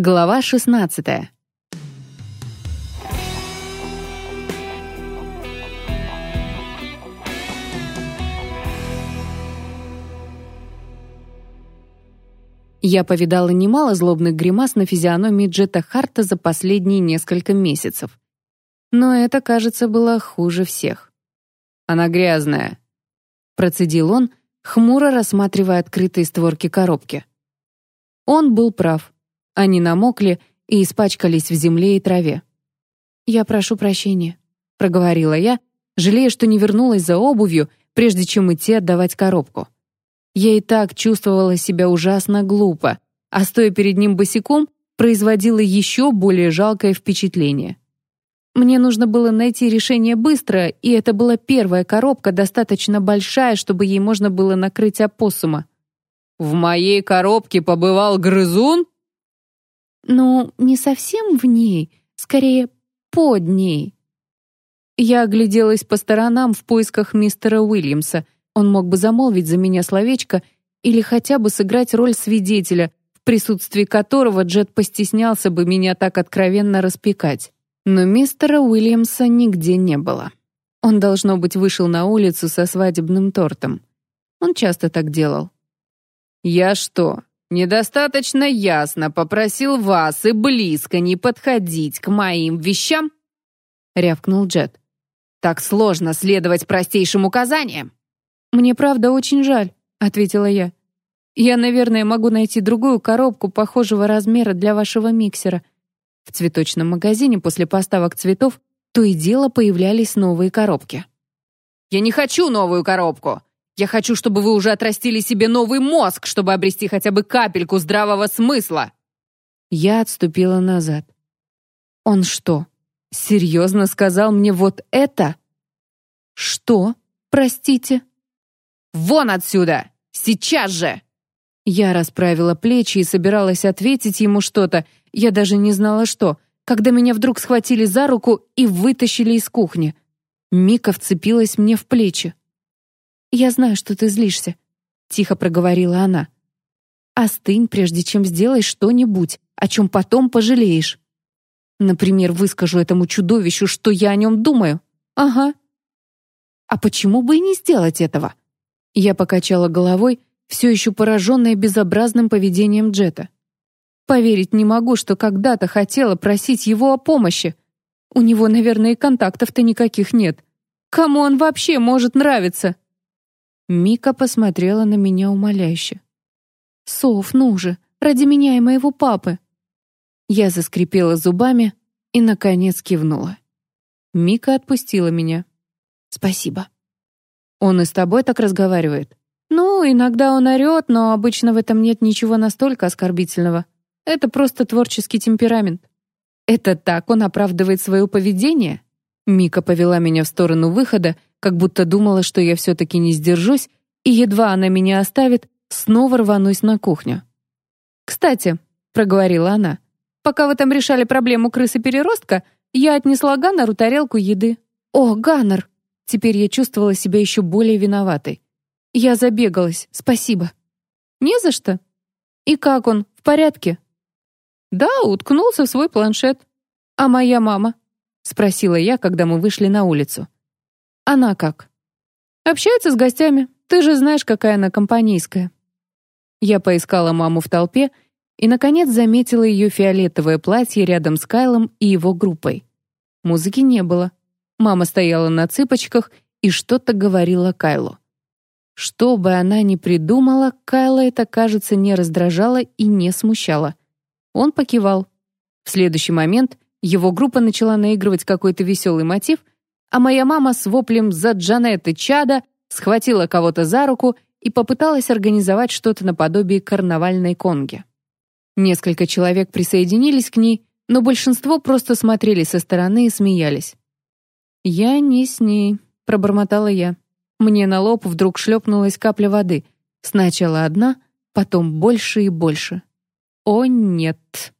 Глава 16. Я повидала немало злобных гримас на физиономии Джета Харта за последние несколько месяцев. Но это, кажется, было хуже всех. «Она грязная», — процедил он, хмуро рассматривая открытые створки коробки. Он был прав. Они намокли и испачкались в земле и траве. «Я прошу прощения», — проговорила я, жалея, что не вернулась за обувью, прежде чем идти отдавать коробку. Я и так чувствовала себя ужасно глупо, а стоя перед ним босиком, производила еще более жалкое впечатление. Мне нужно было найти решение быстро, и это была первая коробка, достаточно большая, чтобы ей можно было накрыть опоссума. «В моей коробке побывал грызун?» Ну, не совсем в ней, скорее под ней. Я огляделась по сторонам в поисках мистера Уильямса. Он мог бы замолвить за меня словечко или хотя бы сыграть роль свидетеля, в присутствии которого Джет постеснялся бы меня так откровенно распекать. Но мистера Уильямса нигде не было. Он, должно быть, вышел на улицу со свадебным тортом. Он часто так делал. «Я что, недостаточно ясно попросил вас и близко не подходить к моим вещам?» — рявкнул Джет. «Так сложно следовать простейшим указаниям». «Мне правда очень жаль», — ответила я. «Я, наверное, могу найти другую коробку похожего размера для вашего миксера». В цветочном магазине после поставок цветов то и дело появлялись новые коробки. «Я не хочу новую коробку!» Я хочу, чтобы вы уже отрастили себе новый мозг, чтобы обрести хотя бы капельку здравого смысла!» Я отступила назад. «Он что, серьезно сказал мне вот это?» «Что? Простите?» «Вон отсюда! Сейчас же!» Я расправила плечи и собиралась ответить ему что-то, я даже не знала что, когда меня вдруг схватили за руку и вытащили из кухни. Мика вцепилась мне в плечи. «Я знаю, что ты злишься», — тихо проговорила она. «Остынь, прежде чем сделаешь что-нибудь, о чем потом пожалеешь. Например, выскажу этому чудовищу, что я о нем думаю. Ага. А почему бы и не сделать этого?» Я покачала головой, все еще пораженная безобразным поведением Джета. Поверить не могу, что когда-то хотела просить его о помощи. У него, наверное, и контактов-то никаких нет. Кому он вообще может нравиться? Мика посмотрела на меня умоляюще. «Соф, ну же, ради меня и моего папы!» Я заскрипела зубами и, наконец, кивнула. Мика отпустила меня. «Спасибо». «Он и с тобой так разговаривает?» «Ну, иногда он орёт, но обычно в этом нет ничего настолько оскорбительного. Это просто творческий темперамент». «Это так он оправдывает свое поведение?» Мика повела меня в сторону выхода, как будто думала, что я все-таки не сдержусь, и едва она меня оставит, снова рванусь на кухню. «Кстати», — проговорила она, «пока вы там решали проблему крысы-переростка, я отнесла Ганнеру тарелку еды». «О, Ганнер!» Теперь я чувствовала себя еще более виноватой. «Я забегалась, спасибо». «Не за что. И как он, в порядке?» «Да, уткнулся в свой планшет. А моя мама?» — спросила я, когда мы вышли на улицу. Она как? Общается с гостями. Ты же знаешь, какая она компанейская. Я поискала маму в толпе и, наконец, заметила ее фиолетовое платье рядом с Кайлом и его группой. Музыки не было. Мама стояла на цыпочках и что-то говорила Кайлу. Что бы она ни придумала, Кайла это, кажется, не раздражало и не смущало. Он покивал. В следующий момент его группа начала наигрывать какой-то веселый мотив — а моя мама с воплем «За Джанет и Чада» схватила кого-то за руку и попыталась организовать что-то наподобие карнавальной конги. Несколько человек присоединились к ней, но большинство просто смотрели со стороны и смеялись. «Я не с ней», — пробормотала я. Мне на лоб вдруг шлепнулась капля воды. Сначала одна, потом больше и больше. «О, нет!»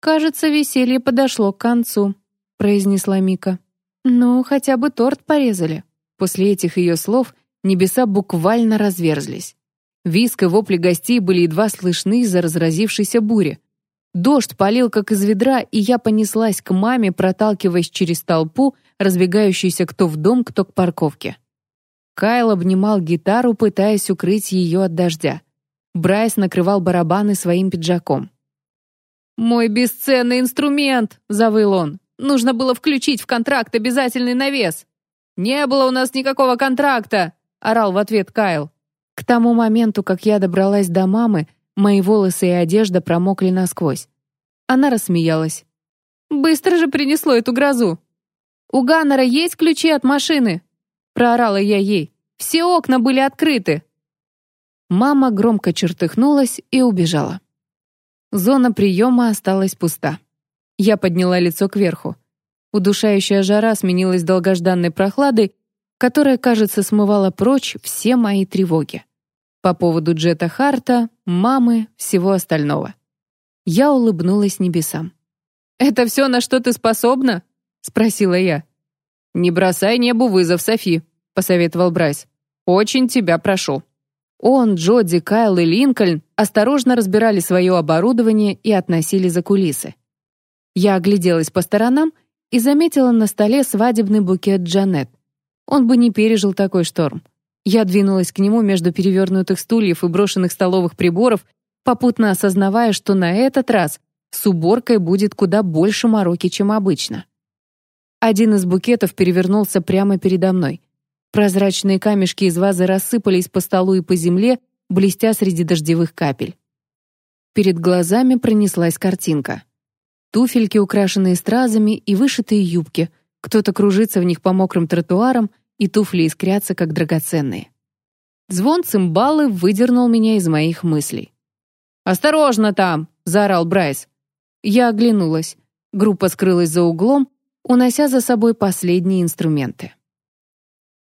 «Кажется, веселье подошло к концу», — произнесла Мика. «Ну, хотя бы торт порезали». После этих ее слов небеса буквально разверзлись. Виск и вопли гостей были едва слышны из-за разразившейся бури. Дождь полил как из ведра, и я понеслась к маме, проталкиваясь через толпу, разбегающуюся кто в дом, кто к парковке. Кайл обнимал гитару, пытаясь укрыть ее от дождя. Брайс накрывал барабаны своим пиджаком. «Мой бесценный инструмент!» — завыл он. «Нужно было включить в контракт обязательный навес!» «Не было у нас никакого контракта!» — орал в ответ Кайл. К тому моменту, как я добралась до мамы, мои волосы и одежда промокли насквозь. Она рассмеялась. «Быстро же принесло эту грозу!» «У Ганнера есть ключи от машины?» Проорала я ей. «Все окна были открыты!» Мама громко чертыхнулась и убежала. Зона приема осталась пуста. Я подняла лицо кверху. Удушающая жара сменилась долгожданной прохладой, которая, кажется, смывала прочь все мои тревоги. По поводу Джета Харта, мамы, всего остального. Я улыбнулась небесам. «Это все, на что ты способна?» — спросила я. «Не бросай небу вызов, Софи», — посоветовал Брайс. «Очень тебя прошу». Он, Джоди, Кайл и Линкольн осторожно разбирали свое оборудование и относили за кулисы. Я огляделась по сторонам и заметила на столе свадебный букет Джанет. Он бы не пережил такой шторм. Я двинулась к нему между перевернутых стульев и брошенных столовых приборов, попутно осознавая, что на этот раз с уборкой будет куда больше мороки, чем обычно. Один из букетов перевернулся прямо передо мной. Прозрачные камешки из вазы рассыпались по столу и по земле, блестя среди дождевых капель. Перед глазами пронеслась картинка. Туфельки, украшенные стразами, и вышитые юбки. Кто-то кружится в них по мокрым тротуарам, и туфли искрятся, как драгоценные. Звон цимбалы выдернул меня из моих мыслей. «Осторожно там!» — заорал Брайс. Я оглянулась. Группа скрылась за углом, унося за собой последние инструменты.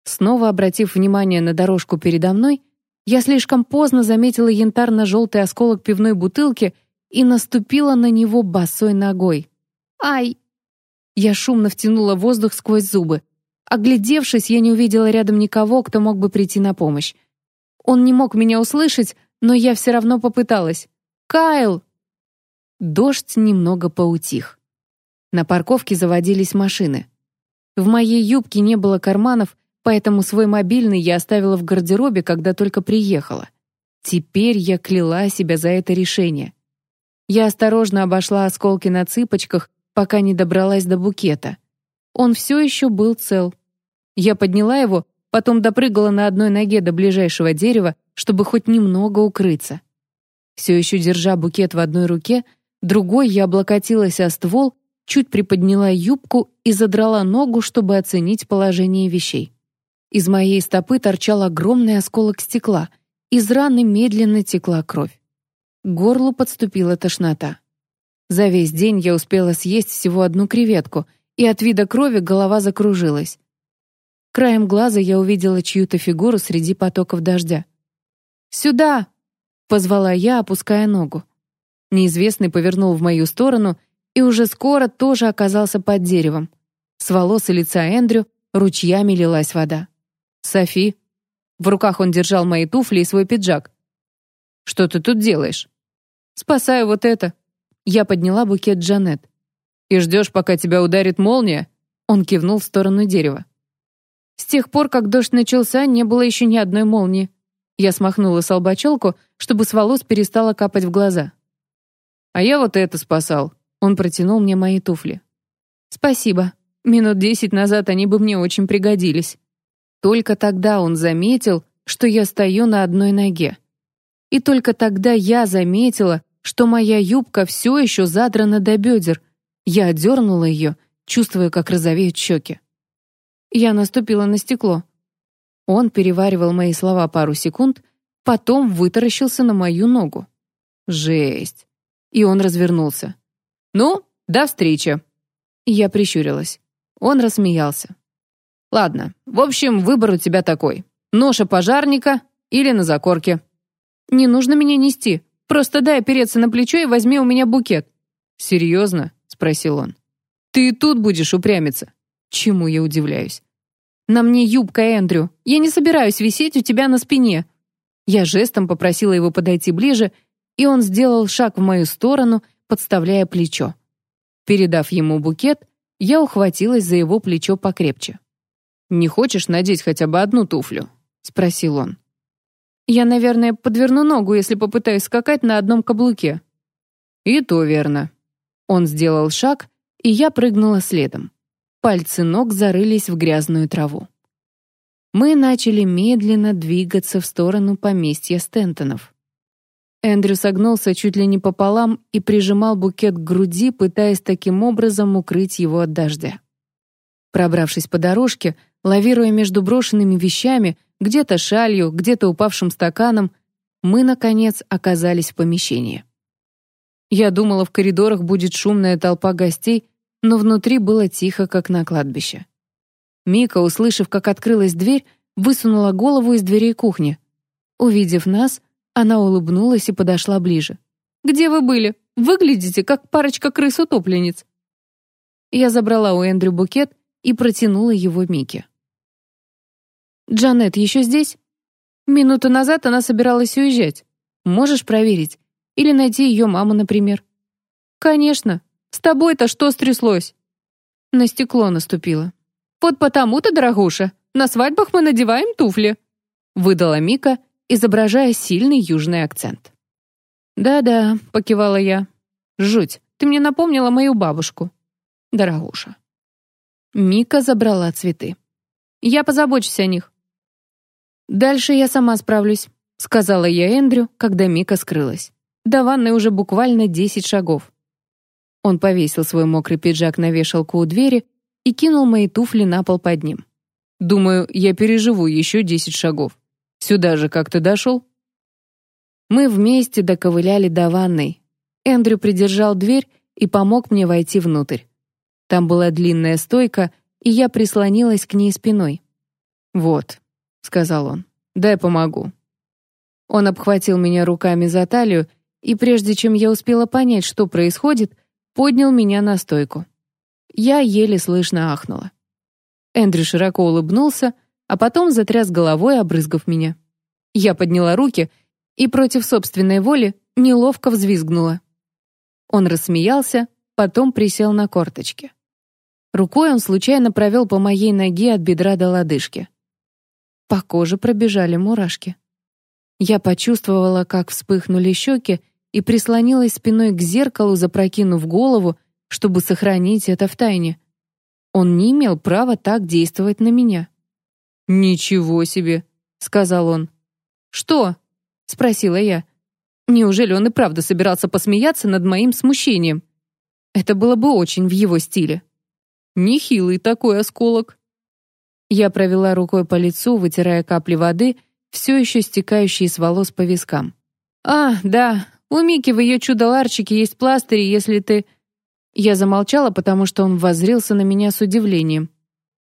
Снова обратив внимание на дорожку передо мной, я слишком поздно заметила янтарно-желтый осколок пивной бутылки и наступила на него босой ногой. «Ай!» Я шумно втянула воздух сквозь зубы. Оглядевшись, я не увидела рядом никого, кто мог бы прийти на помощь. Он не мог меня услышать, но я все равно попыталась. «Кайл!» Дождь немного поутих. На парковке заводились машины. В моей юбке не было карманов, поэтому свой мобильный я оставила в гардеробе, когда только приехала. Теперь я кляла себя за это решение. Я осторожно обошла осколки на цыпочках, пока не добралась до букета. Он все еще был цел. Я подняла его, потом допрыгала на одной ноге до ближайшего дерева, чтобы хоть немного укрыться. Все еще держа букет в одной руке, другой я облокотилась о ствол, чуть приподняла юбку и задрала ногу, чтобы оценить положение вещей. Из моей стопы торчал огромный осколок стекла. Из раны медленно текла кровь. Горлу подступила тошнота. За весь день я успела съесть всего одну креветку, и от вида крови голова закружилась. Краем глаза я увидела чью-то фигуру среди потоков дождя. «Сюда!» — позвала я, опуская ногу. Неизвестный повернул в мою сторону и уже скоро тоже оказался под деревом. С волос и лица Эндрю ручьями лилась вода. «Софи». В руках он держал мои туфли и свой пиджак. «Что ты тут делаешь?» «Спасаю вот это». Я подняла букет Джанет. «И ждешь, пока тебя ударит молния?» Он кивнул в сторону дерева. С тех пор, как дождь начался, не было еще ни одной молнии. Я смахнула с чтобы с волос перестало капать в глаза. «А я вот это спасал». Он протянул мне мои туфли. «Спасибо. Минут десять назад они бы мне очень пригодились». Только тогда он заметил, что я стою на одной ноге. И только тогда я заметила, что моя юбка все еще задрана до бедер. Я отдернула ее, чувствуя, как розовеют щеки. Я наступила на стекло. Он переваривал мои слова пару секунд, потом вытаращился на мою ногу. Жесть. И он развернулся. «Ну, до встречи!» Я прищурилась. Он рассмеялся. Ладно, в общем, выбор у тебя такой. Ноша пожарника или на закорке. Не нужно меня нести. Просто дай опереться на плечо и возьми у меня букет. Серьезно? Спросил он. Ты и тут будешь упрямиться. Чему я удивляюсь? На мне юбка, Эндрю. Я не собираюсь висеть у тебя на спине. Я жестом попросила его подойти ближе, и он сделал шаг в мою сторону, подставляя плечо. Передав ему букет, я ухватилась за его плечо покрепче. «Не хочешь надеть хотя бы одну туфлю?» — спросил он. «Я, наверное, подверну ногу, если попытаюсь скакать на одном каблуке». «И то верно». Он сделал шаг, и я прыгнула следом. Пальцы ног зарылись в грязную траву. Мы начали медленно двигаться в сторону поместья Стентонов. Эндрю согнулся чуть ли не пополам и прижимал букет к груди, пытаясь таким образом укрыть его от дождя. Пробравшись по дорожке, лавируя между брошенными вещами, где-то шалью, где-то упавшим стаканом, мы, наконец, оказались в помещении. Я думала, в коридорах будет шумная толпа гостей, но внутри было тихо, как на кладбище. Мика, услышав, как открылась дверь, высунула голову из дверей кухни. Увидев нас, она улыбнулась и подошла ближе. «Где вы были? Выглядите, как парочка крыс-утопленниц». Я забрала у Эндрю букет и протянула его Мике. «Джанет еще здесь?» «Минуту назад она собиралась уезжать. Можешь проверить? Или найти ее маму, например?» «Конечно. С тобой-то что стряслось?» На стекло наступило. «Вот потому-то, дорогуша, на свадьбах мы надеваем туфли», выдала Мика изображая сильный южный акцент. «Да-да», — покивала я. «Жуть, ты мне напомнила мою бабушку. Дорогуша». Мика забрала цветы. «Я позабочусь о них». «Дальше я сама справлюсь», — сказала я Эндрю, когда Мика скрылась. До ванной уже буквально десять шагов. Он повесил свой мокрый пиджак на вешалку у двери и кинул мои туфли на пол под ним. Думаю, я переживу еще десять шагов. Сюда же как ты дошел?» Мы вместе доковыляли до ванной. Эндрю придержал дверь и помог мне войти внутрь. Там была длинная стойка, и я прислонилась к ней спиной. «Вот», — сказал он, — «дай помогу». Он обхватил меня руками за талию, и прежде чем я успела понять, что происходит, поднял меня на стойку. Я еле слышно ахнула. Эндрю широко улыбнулся, а потом затряс головой, обрызгав меня. Я подняла руки и против собственной воли неловко взвизгнула. Он рассмеялся, потом присел на корточки. Рукой он случайно провел по моей ноге от бедра до лодыжки. По коже пробежали мурашки. Я почувствовала, как вспыхнули щеки, и прислонилась спиной к зеркалу, запрокинув голову, чтобы сохранить это в тайне. Он не имел права так действовать на меня. «Ничего себе», — сказал он. «Что?» — спросила я. Неужели он и правда собирался посмеяться над моим смущением? Это было бы очень в его стиле. Нехилый такой осколок. Я провела рукой по лицу, вытирая капли воды, все еще стекающие с волос по вискам. «А, да, у Мики в ее чудо-ларчике есть пластыри, если ты...» Я замолчала, потому что он воззрился на меня с удивлением.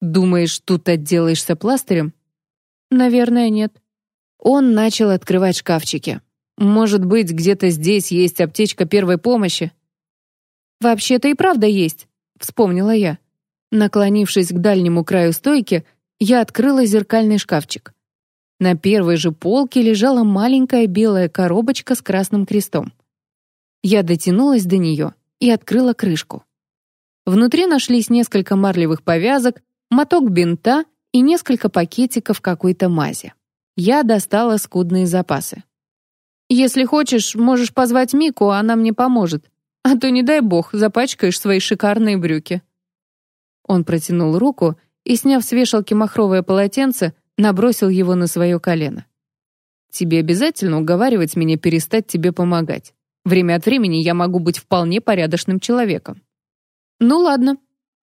Думаешь, тут отделаешься пластырем? Наверное, нет. Он начал открывать шкафчики. Может быть, где-то здесь есть аптечка первой помощи? Вообще-то и правда есть, вспомнила я. Наклонившись к дальнему краю стойки, я открыла зеркальный шкафчик. На первой же полке лежала маленькая белая коробочка с красным крестом. Я дотянулась до нее и открыла крышку. Внутри нашлись несколько марлевых повязок, моток бинта и несколько пакетиков какой-то мази. Я достала скудные запасы. «Если хочешь, можешь позвать Мику, она мне поможет. А то, не дай бог, запачкаешь свои шикарные брюки». Он протянул руку и, сняв с вешалки махровое полотенце, набросил его на свое колено. «Тебе обязательно уговаривать меня перестать тебе помогать. Время от времени я могу быть вполне порядочным человеком». «Ну ладно».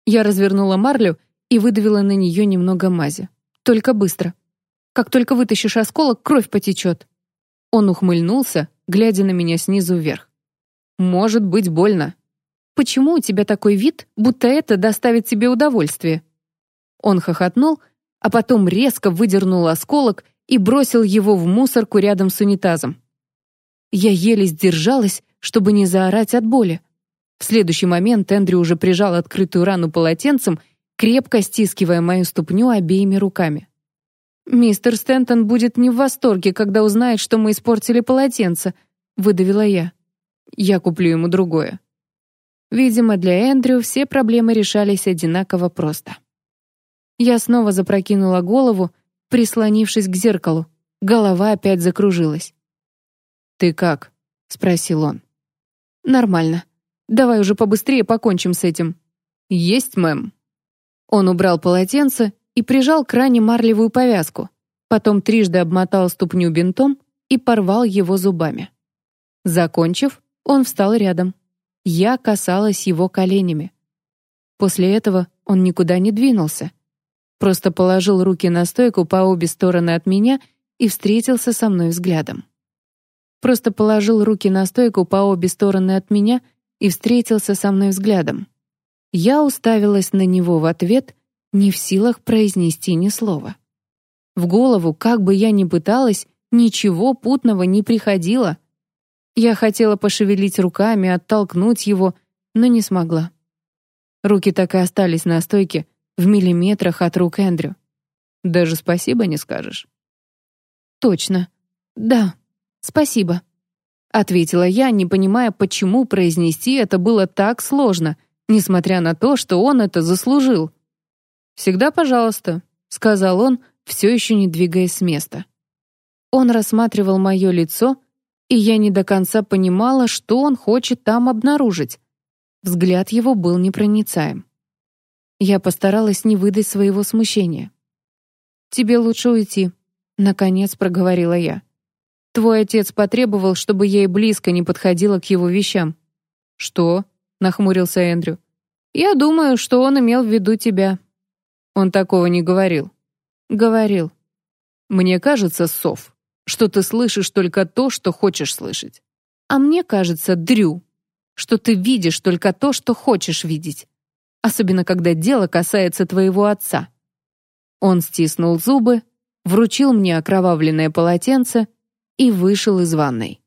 Я развернула марлю и выдавила на нее немного мази. Только быстро. Как только вытащишь осколок, кровь потечет. Он ухмыльнулся, глядя на меня снизу вверх. Может быть больно. Почему у тебя такой вид, будто это доставит тебе удовольствие? Он хохотнул, а потом резко выдернул осколок и бросил его в мусорку рядом с унитазом. Я еле сдержалась, чтобы не заорать от боли. В следующий момент Эндрю уже прижал открытую рану полотенцем крепко стискивая мою ступню обеими руками. «Мистер Стентон будет не в восторге, когда узнает, что мы испортили полотенце», — выдавила я. Я куплю ему другое. Видимо, для Эндрю все проблемы решались одинаково просто. Я снова запрокинула голову, прислонившись к зеркалу. Голова опять закружилась. «Ты как?» — спросил он. «Нормально. Давай уже побыстрее покончим с этим». «Есть, мэм». Он убрал полотенце и прижал к ране марлевую повязку, потом трижды обмотал ступню бинтом и порвал его зубами. Закончив, он встал рядом. Я касалась его коленями. После этого он никуда не двинулся. Просто положил руки на стойку по обе стороны от меня и встретился со мной взглядом. Просто положил руки на стойку по обе стороны от меня и встретился со мной взглядом. Я уставилась на него в ответ, не в силах произнести ни слова. В голову, как бы я ни пыталась, ничего путного не приходило. Я хотела пошевелить руками, оттолкнуть его, но не смогла. Руки так и остались на стойке, в миллиметрах от рук Эндрю. Даже спасибо не скажешь. Точно. Да, спасибо. Ответила я, не понимая, почему произнести это было так сложно, несмотря на то, что он это заслужил. «Всегда пожалуйста», — сказал он, все еще не двигаясь с места. Он рассматривал мое лицо, и я не до конца понимала, что он хочет там обнаружить. Взгляд его был непроницаем. Я постаралась не выдать своего смущения. «Тебе лучше уйти», — наконец проговорила я. «Твой отец потребовал, чтобы я и близко не подходила к его вещам». «Что?» — нахмурился Эндрю. «Я думаю, что он имел в виду тебя». Он такого не говорил. «Говорил». «Мне кажется, Сов, что ты слышишь только то, что хочешь слышать. А мне кажется, Дрю, что ты видишь только то, что хочешь видеть. Особенно, когда дело касается твоего отца. Он стиснул зубы, вручил мне окровавленное полотенце и вышел из ванной.